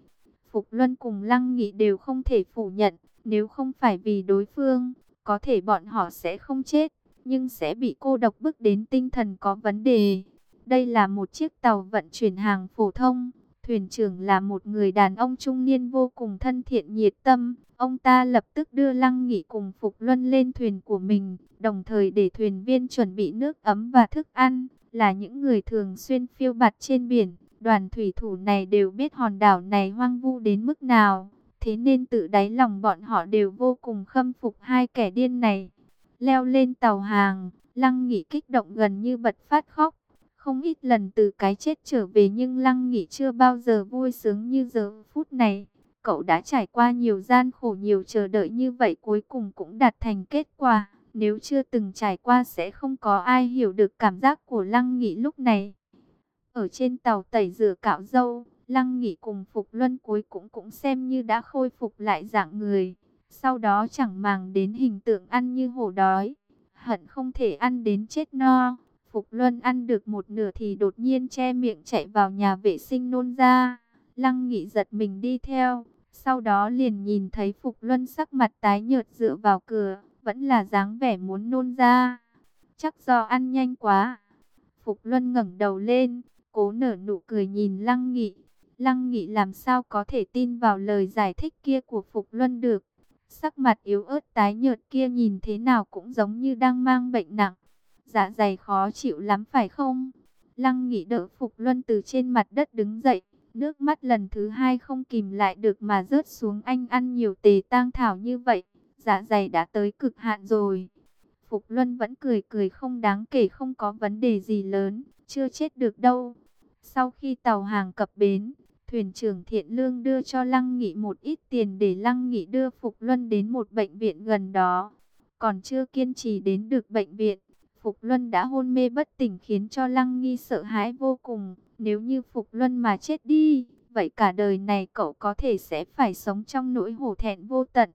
S1: Phục Luân cùng Lăng Nghị đều không thể phủ nhận, nếu không phải vì đối phương, có thể bọn họ sẽ không chết, nhưng sẽ bị cô độc bức đến tinh thần có vấn đề. Đây là một chiếc tàu vận chuyển hàng phổ thông, thuyền trưởng là một người đàn ông trung niên vô cùng thân thiện nhiệt tâm. Ông ta lập tức đưa Lăng Nghị cùng Phục Luân lên thuyền của mình, đồng thời để thuyền viên chuẩn bị nước ấm và thức ăn, là những người thường xuyên phiêu bạt trên biển. Đoàn thủy thủ này đều biết hòn đảo này hoang vu đến mức nào, thế nên tự đáy lòng bọn họ đều vô cùng khâm phục hai kẻ điên này. Leo lên tàu hàng, Lăng Nghị kích động gần như bật phát khóc. Không ít lần từ cái chết trở về nhưng Lăng Nghị chưa bao giờ vui sướng như giờ phút này. Cậu đã trải qua nhiều gian khổ nhiều chờ đợi như vậy cuối cùng cũng đạt thành kết quả. Nếu chưa từng trải qua sẽ không có ai hiểu được cảm giác của Lăng Nghị lúc này. Ở trên tàu tẩy rửa cạo dâu, Lăng Nghị cùng Phục Luân cuối cũng cũng xem như đã khôi phục lại dạng người. Sau đó chẳng màng đến hình tượng ăn như hổ đói. Hận không thể ăn đến chết no. Phục Luân ăn được một nửa thì đột nhiên che miệng chạy vào nhà vệ sinh nôn ra. Lăng Nghị giật mình đi theo. Sau đó liền nhìn thấy Phục Luân sắc mặt tái nhợt dựa vào cửa. Vẫn là dáng vẻ muốn nôn ra. Chắc do ăn nhanh quá. Phục Luân ngẩng đầu lên. Cố nở nụ cười nhìn Lăng Nghị. Lăng Nghị làm sao có thể tin vào lời giải thích kia của Phục Luân được. Sắc mặt yếu ớt tái nhợt kia nhìn thế nào cũng giống như đang mang bệnh nặng. Dạ dày khó chịu lắm phải không? Lăng Nghị đỡ Phục Luân từ trên mặt đất đứng dậy. Nước mắt lần thứ hai không kìm lại được mà rớt xuống anh ăn nhiều tề tang thảo như vậy. Dạ dày đã tới cực hạn rồi. Phục Luân vẫn cười cười không đáng kể không có vấn đề gì lớn, chưa chết được đâu. Sau khi tàu hàng cập bến, thuyền trưởng Thiện Lương đưa cho Lăng Nghị một ít tiền để Lăng Nghị đưa Phục Luân đến một bệnh viện gần đó. Còn chưa kiên trì đến được bệnh viện, Phục Luân đã hôn mê bất tỉnh khiến cho Lăng Nghi sợ hãi vô cùng. Nếu như Phục Luân mà chết đi, vậy cả đời này cậu có thể sẽ phải sống trong nỗi hổ thẹn vô tận.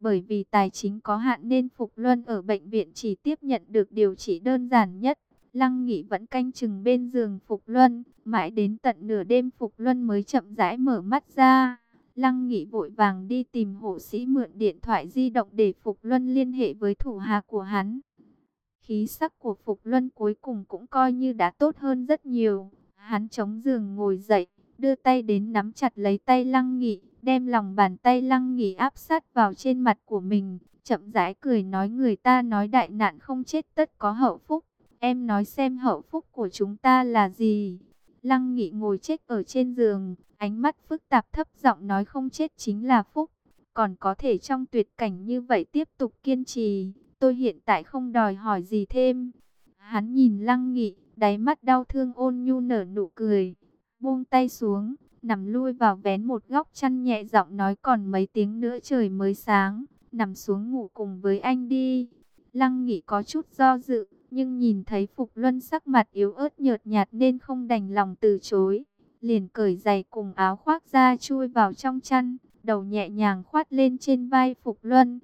S1: Bởi vì tài chính có hạn nên Phục Luân ở bệnh viện chỉ tiếp nhận được điều trị đơn giản nhất. Lăng Nghị vẫn canh chừng bên giường Phục Luân, mãi đến tận nửa đêm Phục Luân mới chậm rãi mở mắt ra. Lăng Nghị vội vàng đi tìm hộ sĩ mượn điện thoại di động để Phục Luân liên hệ với thủ hạ của hắn. Khí sắc của Phục Luân cuối cùng cũng coi như đã tốt hơn rất nhiều. Hắn chống giường ngồi dậy, đưa tay đến nắm chặt lấy tay Lăng Nghị, đem lòng bàn tay Lăng Nghị áp sát vào trên mặt của mình, chậm rãi cười nói người ta nói đại nạn không chết tất có hậu phúc. Em nói xem hậu phúc của chúng ta là gì? Lăng Nghị ngồi chết ở trên giường, ánh mắt phức tạp thấp giọng nói không chết chính là phúc. Còn có thể trong tuyệt cảnh như vậy tiếp tục kiên trì, tôi hiện tại không đòi hỏi gì thêm. Hắn nhìn Lăng Nghị, đáy mắt đau thương ôn nhu nở nụ cười, buông tay xuống, nằm lui vào vén một góc chăn nhẹ giọng nói còn mấy tiếng nữa trời mới sáng, nằm xuống ngủ cùng với anh đi. Lăng Nghị có chút do dự, nhưng nhìn thấy Phục Luân sắc mặt yếu ớt nhợt nhạt nên không đành lòng từ chối. Liền cởi giày cùng áo khoác ra chui vào trong chăn, đầu nhẹ nhàng khoát lên trên vai Phục Luân.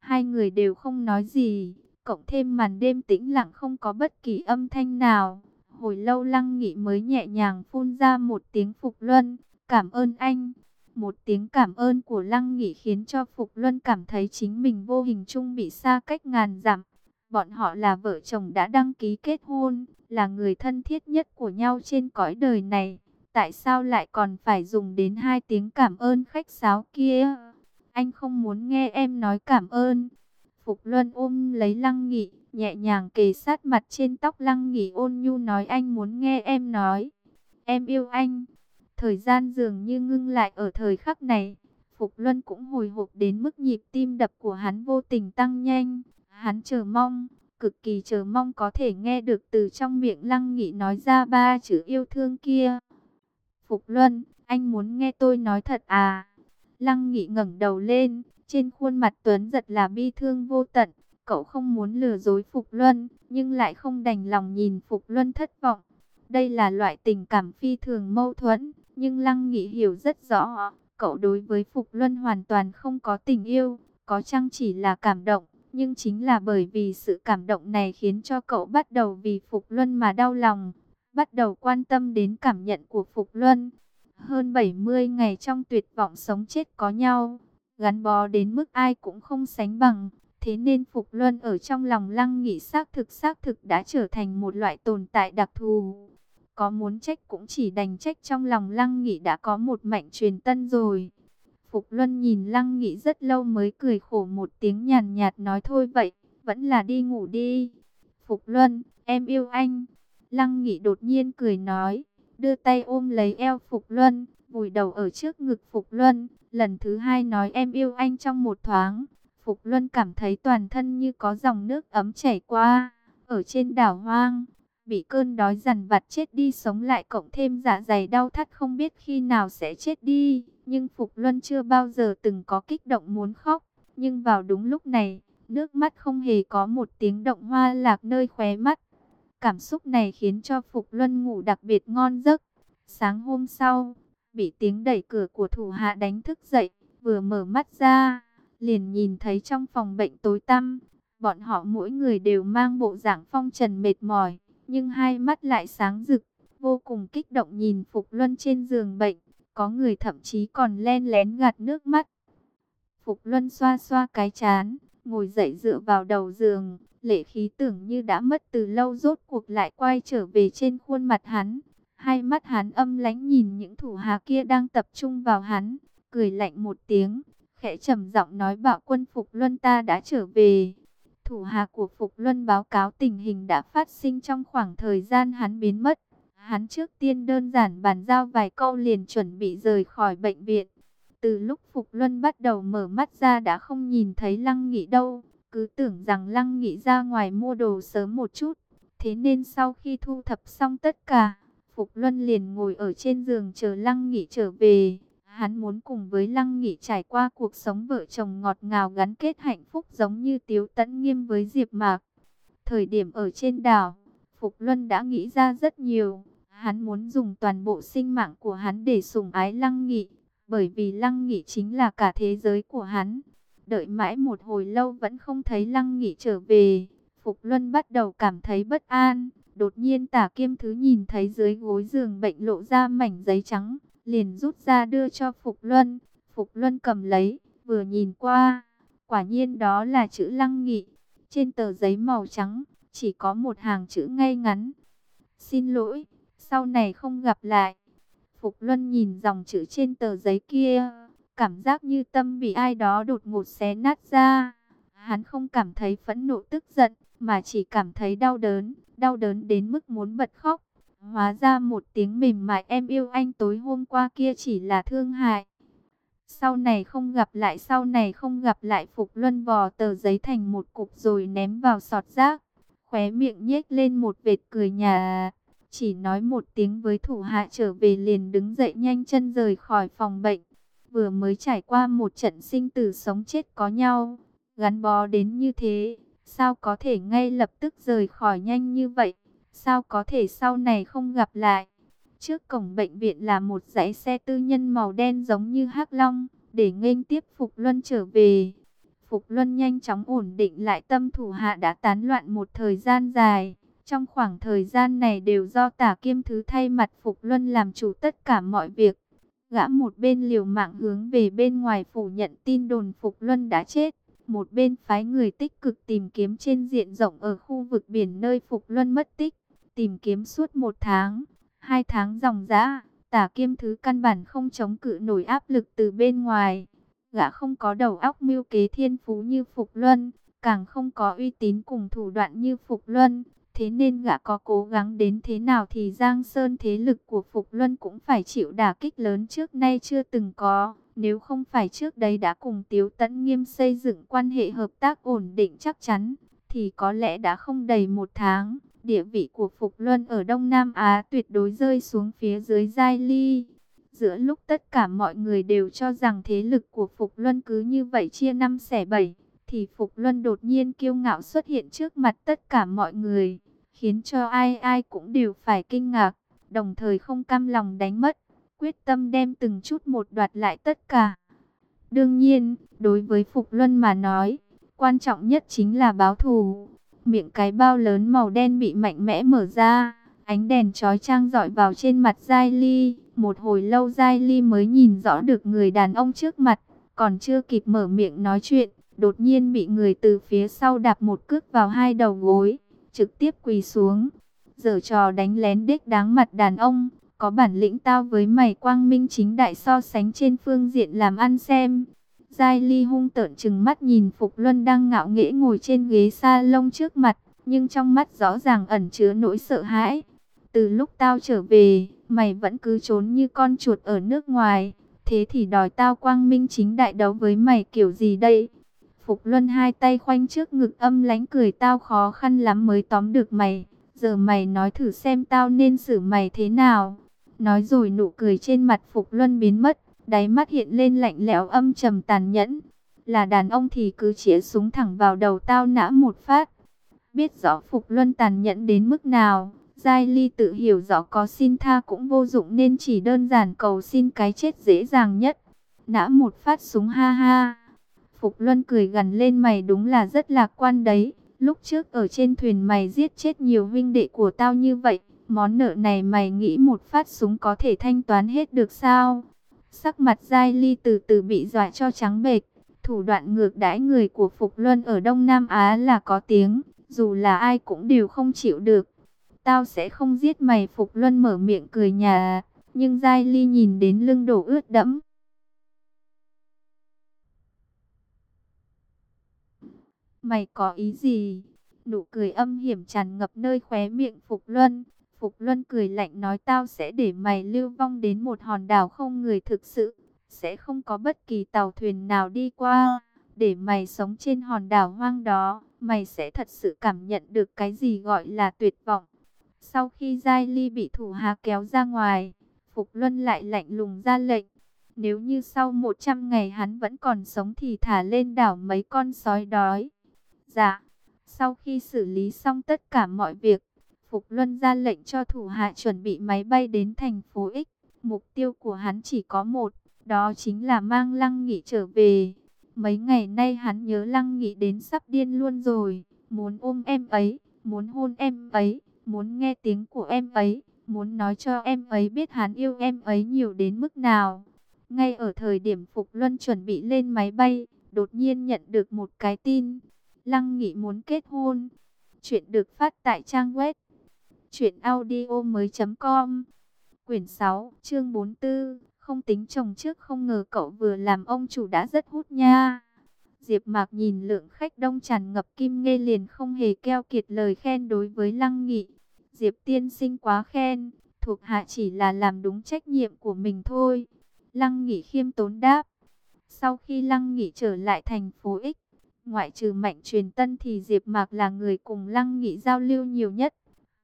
S1: Hai người đều không nói gì, cộng thêm màn đêm tĩnh lặng không có bất kỳ âm thanh nào. Hồi lâu Lăng Nghị mới nhẹ nhàng phun ra một tiếng Phục Luân, cảm ơn anh. Một tiếng cảm ơn của Lăng Nghị khiến cho Phục Luân cảm thấy chính mình vô hình chung bị xa cách ngàn dặm. Bọn họ là vợ chồng đã đăng ký kết hôn, là người thân thiết nhất của nhau trên cõi đời này. Tại sao lại còn phải dùng đến hai tiếng cảm ơn khách sáo kia? Anh không muốn nghe em nói cảm ơn. Phục Luân ôm lấy Lăng Nghị, nhẹ nhàng kề sát mặt trên tóc Lăng Nghị ôn nhu nói anh muốn nghe em nói. Em yêu anh. Thời gian dường như ngưng lại ở thời khắc này. Phục Luân cũng hồi hộp đến mức nhịp tim đập của hắn vô tình tăng nhanh. Hắn chờ mong, cực kỳ chờ mong có thể nghe được từ trong miệng Lăng Nghị nói ra ba chữ yêu thương kia. Phục Luân, anh muốn nghe tôi nói thật à? Lăng Nghị ngẩng đầu lên, trên khuôn mặt Tuấn giật là bi thương vô tận. Cậu không muốn lừa dối Phục Luân, nhưng lại không đành lòng nhìn Phục Luân thất vọng. Đây là loại tình cảm phi thường mâu thuẫn, nhưng Lăng Nghị hiểu rất rõ, cậu đối với Phục Luân hoàn toàn không có tình yêu, có chăng chỉ là cảm động. Nhưng chính là bởi vì sự cảm động này khiến cho cậu bắt đầu vì Phục Luân mà đau lòng, bắt đầu quan tâm đến cảm nhận của Phục Luân. Hơn 70 ngày trong tuyệt vọng sống chết có nhau, gắn bó đến mức ai cũng không sánh bằng. Thế nên Phục Luân ở trong lòng lăng nghị xác thực xác thực đã trở thành một loại tồn tại đặc thù. Có muốn trách cũng chỉ đành trách trong lòng lăng nghị đã có một mạnh truyền tân rồi. Phục Luân nhìn lăng nghị rất lâu mới cười khổ một tiếng nhàn nhạt nói thôi vậy, vẫn là đi ngủ đi. Phục Luân, em yêu anh. Lăng nghị đột nhiên cười nói, đưa tay ôm lấy eo Phục Luân, vùi đầu ở trước ngực Phục Luân. Lần thứ hai nói em yêu anh trong một thoáng. Phục Luân cảm thấy toàn thân như có dòng nước ấm chảy qua. Ở trên đảo hoang, bị cơn đói dằn vặt chết đi sống lại cộng thêm dạ dày đau thắt không biết khi nào sẽ chết đi. Nhưng Phục Luân chưa bao giờ từng có kích động muốn khóc. Nhưng vào đúng lúc này, nước mắt không hề có một tiếng động hoa lạc nơi khóe mắt. Cảm xúc này khiến cho Phục Luân ngủ đặc biệt ngon giấc. Sáng hôm sau, bị tiếng đẩy cửa của thủ hạ đánh thức dậy, vừa mở mắt ra, liền nhìn thấy trong phòng bệnh tối tăm, bọn họ mỗi người đều mang bộ dạng phong trần mệt mỏi, nhưng hai mắt lại sáng rực, vô cùng kích động nhìn Phục Luân trên giường bệnh, có người thậm chí còn len lén gạt nước mắt. Phục Luân xoa xoa cái chán, ngồi dậy dựa vào đầu giường, lệ khí tưởng như đã mất từ lâu rốt cuộc lại quay trở về trên khuôn mặt hắn. Hai mắt hắn âm lánh nhìn những thủ hạ kia đang tập trung vào hắn, cười lạnh một tiếng, khẽ trầm giọng nói bạo quân Phục Luân ta đã trở về. Thủ hạ của Phục Luân báo cáo tình hình đã phát sinh trong khoảng thời gian hắn biến mất. Hắn trước tiên đơn giản bàn giao vài câu liền chuẩn bị rời khỏi bệnh viện. Từ lúc Phục Luân bắt đầu mở mắt ra đã không nhìn thấy Lăng Nghị đâu, cứ tưởng rằng Lăng Nghị ra ngoài mua đồ sớm một chút. Thế nên sau khi thu thập xong tất cả, Phục Luân liền ngồi ở trên giường chờ Lăng Nghị trở về. Hắn muốn cùng với Lăng Nghị trải qua cuộc sống vợ chồng ngọt ngào gắn kết hạnh phúc giống như Tiếu Tấn Nghiêm với Diệp Mạc. Thời điểm ở trên đảo, Phục Luân đã nghĩ ra rất nhiều. Hắn muốn dùng toàn bộ sinh mạng của hắn để sủng ái Lăng Nghị, bởi vì Lăng Nghị chính là cả thế giới của hắn. Đợi mãi một hồi lâu vẫn không thấy Lăng Nghị trở về, Phục Luân bắt đầu cảm thấy bất an. Đột nhiên tả kiêm thứ nhìn thấy dưới gối giường bệnh lộ ra mảnh giấy trắng, liền rút ra đưa cho Phục Luân. Phục Luân cầm lấy, vừa nhìn qua, quả nhiên đó là chữ Lăng Nghị. Trên tờ giấy màu trắng, chỉ có một hàng chữ ngay ngắn. Xin lỗi, sau này không gặp lại. Phục Luân nhìn dòng chữ trên tờ giấy kia, cảm giác như tâm bị ai đó đột ngột xé nát ra. Hắn không cảm thấy phẫn nộ tức giận, mà chỉ cảm thấy đau đớn, đau đớn đến mức muốn bật khóc. Hóa ra một tiếng mềm mại em yêu anh tối hôm qua kia chỉ là thương hại. Sau này không gặp lại, sau này không gặp lại Phục Luân vò tờ giấy thành một cục rồi ném vào sọt rác. Khóe miệng nhếch lên một vệt cười nhà. Chỉ nói một tiếng với thủ hạ trở về liền đứng dậy nhanh chân rời khỏi phòng bệnh. Vừa mới trải qua một trận sinh tử sống chết có nhau. Gắn bó đến như thế, sao có thể ngay lập tức rời khỏi nhanh như vậy? Sao có thể sau này không gặp lại? Trước cổng bệnh viện là một dãy xe tư nhân màu đen giống như hắc long, để nghênh tiếp Phục Luân trở về. Phục Luân nhanh chóng ổn định lại tâm thủ hạ đã tán loạn một thời gian dài. Trong khoảng thời gian này đều do tả kiêm thứ thay mặt Phục Luân làm chủ tất cả mọi việc. Gã một bên liều mạng hướng về bên ngoài phủ nhận tin đồn Phục Luân đã chết. Một bên phái người tích cực tìm kiếm trên diện rộng ở khu vực biển nơi Phục Luân mất tích. Tìm kiếm suốt một tháng, hai tháng dòng dã, tả kiêm thứ căn bản không chống cự nổi áp lực từ bên ngoài. Gã không có đầu óc mưu kế thiên phú như Phục Luân, càng không có uy tín cùng thủ đoạn như Phục Luân. Thế nên gã có cố gắng đến thế nào thì Giang Sơn thế lực của Phục Luân cũng phải chịu đả kích lớn trước nay chưa từng có. Nếu không phải trước đây đã cùng Tiếu Tấn Nghiêm xây dựng quan hệ hợp tác ổn định chắc chắn, thì có lẽ đã không đầy một tháng, địa vị của Phục Luân ở Đông Nam Á tuyệt đối rơi xuống phía dưới Giai Ly. Giữa lúc tất cả mọi người đều cho rằng thế lực của Phục Luân cứ như vậy chia năm xẻ bảy, thì Phục Luân đột nhiên kiêu ngạo xuất hiện trước mặt tất cả mọi người, khiến cho ai ai cũng đều phải kinh ngạc, đồng thời không cam lòng đánh mất, quyết tâm đem từng chút một đoạt lại tất cả. Đương nhiên, đối với Phục Luân mà nói, quan trọng nhất chính là báo thù. Miệng cái bao lớn màu đen bị mạnh mẽ mở ra, ánh đèn chói chang dọi vào trên mặt Giai Ly. Một hồi lâu Giai Ly mới nhìn rõ được người đàn ông trước mặt, còn chưa kịp mở miệng nói chuyện, đột nhiên bị người từ phía sau đạp một cước vào hai đầu gối, trực tiếp quỳ xuống. Giờ trò đánh lén đích đáng mặt đàn ông, có bản lĩnh tao với mày quang minh chính đại so sánh trên phương diện làm ăn xem. Giai Ly hung tợn chừng mắt nhìn Phục Luân đang ngạo nghễ ngồi trên ghế sa lông trước mặt, nhưng trong mắt rõ ràng ẩn chứa nỗi sợ hãi. Từ lúc tao trở về, mày vẫn cứ trốn như con chuột ở nước ngoài, thế thì đòi tao quang minh chính đại đấu với mày kiểu gì đây? Phục Luân hai tay khoanh trước ngực âm lánh cười tao khó khăn lắm mới tóm được mày, giờ mày nói thử xem tao nên xử mày thế nào? Nói rồi nụ cười trên mặt Phục Luân biến mất, đáy mắt hiện lên lạnh lẽo âm trầm tàn nhẫn. Là đàn ông thì cứ chĩa súng thẳng vào đầu tao nã một phát. Biết rõ Phục Luân tàn nhẫn đến mức nào, Giai Ly tự hiểu rõ có xin tha cũng vô dụng nên chỉ đơn giản cầu xin cái chết dễ dàng nhất. Nã một phát súng ha ha. Phục Luân cười gần lên, mày đúng là rất lạc quan đấy. Lúc trước ở trên thuyền mày giết chết nhiều vinh đệ của tao như vậy. Món nợ này mày nghĩ một phát súng có thể thanh toán hết được sao? Sắc mặt Giai Ly từ từ bị dọa cho trắng bệch. Thủ đoạn ngược đãi người của Phục Luân ở Đông Nam Á là có tiếng. Dù là ai cũng đều không chịu được. Tao sẽ không giết mày, Phục Luân mở miệng cười nhà. Nhưng Giai Ly nhìn đến lưng đổ ướt đẫm. Mày có ý gì? Nụ cười âm hiểm tràn ngập nơi khóe miệng Phục Luân. Phục Luân cười lạnh nói tao sẽ để mày lưu vong đến một hòn đảo không người thực sự. Sẽ không có bất kỳ tàu thuyền nào đi qua. Để mày sống trên hòn đảo hoang đó, mày sẽ thật sự cảm nhận được cái gì gọi là tuyệt vọng. Sau khi Giai Ly bị thủ hạ kéo ra ngoài, Phục Luân lại lạnh lùng ra lệnh. Nếu như sau 100 ngày hắn vẫn còn sống thì thả lên đảo mấy con sói đói. Dạ, sau khi xử lý xong tất cả mọi việc, Phục Luân ra lệnh cho thủ hạ chuẩn bị máy bay đến thành phố X. Mục tiêu của hắn chỉ có một, đó chính là mang Lăng Nghị trở về. Mấy ngày nay hắn nhớ Lăng Nghị đến sắp điên luôn rồi, muốn ôm em ấy, muốn hôn em ấy, muốn nghe tiếng của em ấy, muốn nói cho em ấy biết hắn yêu em ấy nhiều đến mức nào. Ngay ở thời điểm Phục Luân chuẩn bị lên máy bay, đột nhiên nhận được một cái tin. Lăng Nghị muốn kết hôn. Chuyện được phát tại trang web truyệnaudiomoi.com. Quyển 6, chương 44, không tính chồng trước không ngờ cậu vừa làm ông chủ đã rất hút nha. Diệp Mạc nhìn lượng khách đông tràn ngập kim nghe liền không hề keo kiệt lời khen đối với Lăng Nghị. Diệp tiên sinh quá khen, thuộc hạ chỉ là làm đúng trách nhiệm của mình thôi. Lăng Nghị khiêm tốn đáp. Sau khi Lăng Nghị trở lại thành phố X, ngoại trừ mạnh truyền tân thì Diệp Mạc là người cùng Lăng Nghị giao lưu nhiều nhất.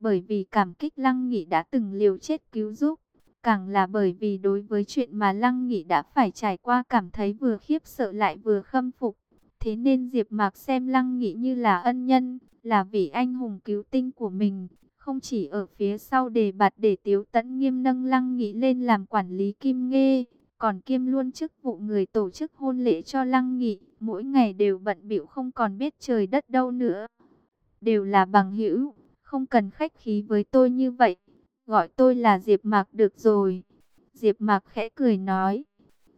S1: Bởi vì cảm kích Lăng Nghị đã từng liều chết cứu giúp, càng là bởi vì đối với chuyện mà Lăng Nghị đã phải trải qua cảm thấy vừa khiếp sợ lại vừa khâm phục. Thế nên Diệp Mạc xem Lăng Nghị như là ân nhân, là vị anh hùng cứu tinh của mình, không chỉ ở phía sau đề bạt để Tiếu Tấn Nghiêm nâng Lăng Nghị lên làm quản lý Kim Nghê, còn kiêm luôn chức vụ người tổ chức hôn lễ cho Lăng Nghị, mỗi ngày đều bận bịu không còn biết trời đất đâu nữa. Đều là bằng hữu, không cần khách khí với tôi như vậy, gọi tôi là Diệp Mạc được rồi. Diệp Mạc khẽ cười nói,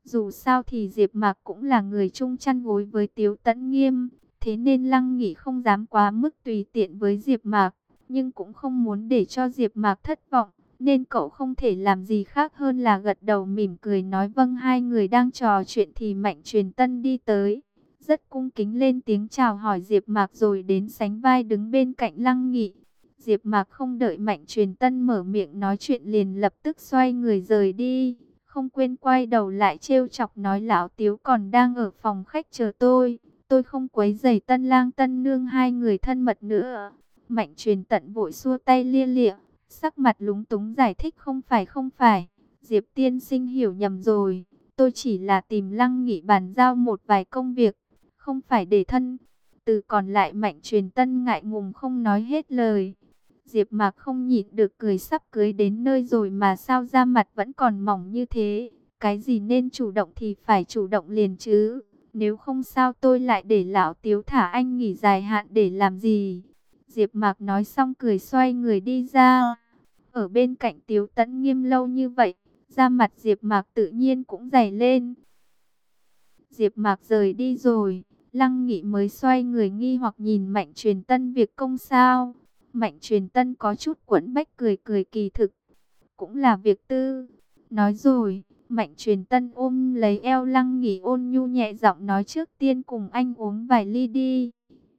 S1: dù sao thì Diệp Mạc cũng là người chung chăn gối với Tiếu Tấn Nghiêm, thế nên Lăng Nghị không dám quá mức tùy tiện với Diệp Mạc, nhưng cũng không muốn để cho Diệp Mạc thất vọng, nên cậu không thể làm gì khác hơn là gật đầu mỉm cười nói vâng. Hai người đang trò chuyện thì Mạnh Truyền Tân đi tới, rất cung kính lên tiếng chào hỏi Diệp Mạc rồi đến sánh vai đứng bên cạnh Lăng Nghị. Diệp Mạc không đợi Mạnh Truyền Tân mở miệng nói chuyện liền lập tức xoay người rời đi không quên quay đầu lại trêu chọc nói lão Tiếu còn đang ở phòng khách chờ tôi, tôi không quấy rầy tân lang tân nương hai người thân mật nữa. Mạnh truyền tận vội xua tay lia lịa, sắc mặt lúng túng giải thích không phải không phải. Diệp tiên sinh hiểu nhầm rồi, tôi chỉ là tìm lăng nghị bàn giao một vài công việc, không phải để thân. Từ còn lại mạnh truyền tân ngại ngùng không nói hết lời. Diệp Mạc không nhịn được cười sắp cưới đến nơi rồi mà sao da mặt vẫn còn mỏng như thế. Cái gì nên chủ động thì phải chủ động liền chứ. Nếu không sao tôi lại để lão tiếu thả anh nghỉ dài hạn để làm gì. Diệp Mạc nói xong cười xoay người đi ra. Ở bên cạnh tiếu Tấn nghiêm lâu như vậy. Da mặt Diệp Mạc tự nhiên cũng dày lên. Diệp Mạc rời đi rồi. Lăng Nghị mới xoay người nghi hoặc nhìn Mạnh Truyền Tân việc công sao. Mạnh Truyền Tân có chút quẫn bách cười cười kỳ thực. Cũng là việc tư. Nói rồi, Mạnh Truyền Tân ôm lấy eo Lăng Nghị ôn nhu nhẹ giọng nói trước tiên cùng anh uống vài ly đi.